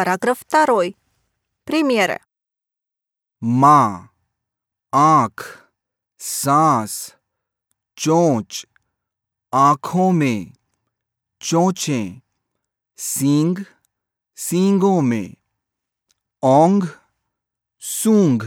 Параграф 2. Примеры. माँ आँख सांस चोंच आँखों में चोंचें सींग सींगों में ओंग सूंघ